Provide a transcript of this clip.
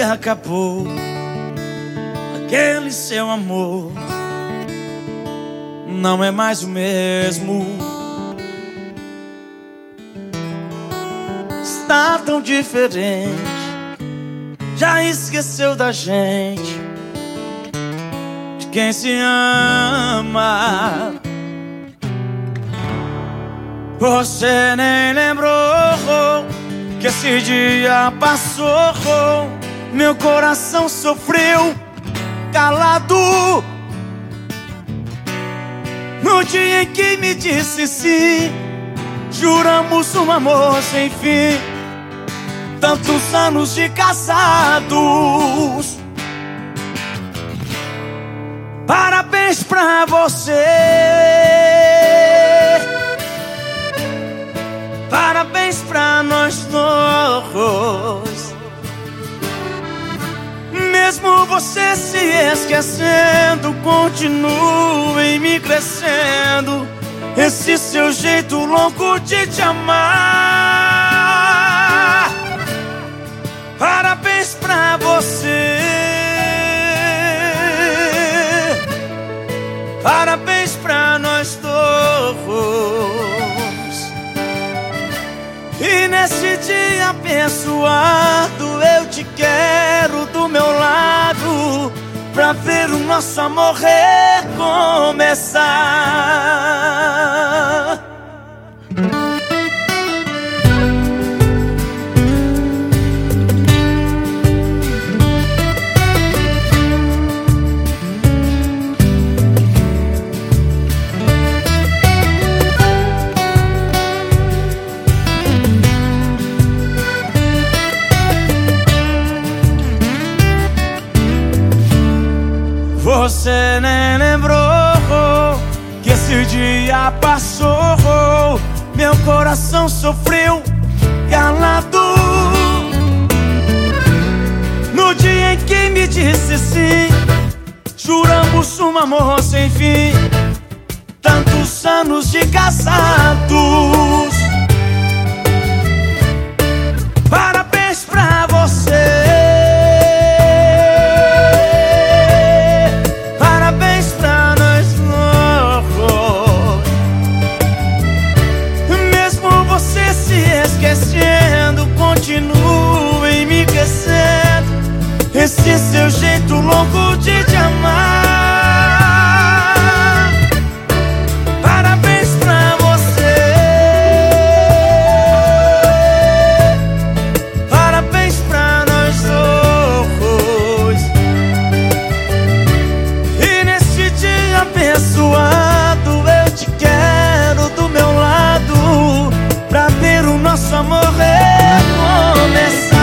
acabou aquele seu amor não é mais o mesmo. Está tão diferente, já esqueceu da gente, de quem se ama. Você nem lembrou que esse dia passou, meu coração sofreu calado. No dia em que me disse sim, juramos um amor sem fim. Tantos anos de casados. Parabéns pra você. Parabéns pra nós dois. Você se esquecendo, continue me crescendo. Esse seu jeito louco de te amar. Parabéns pra você. Parabéns pra nós dois. E nesse dia abençoado eu te quero do meu lado pra ver o nosso amor recomeçar. Você nem lembrou que esse dia passou. Meu coração sofreu calado. No dia em que me disse sim, juramos um amor sem fim. Tantos anos de casados. abençoado, eu te quero do meu lado, pra ver o nosso amor recomeçar.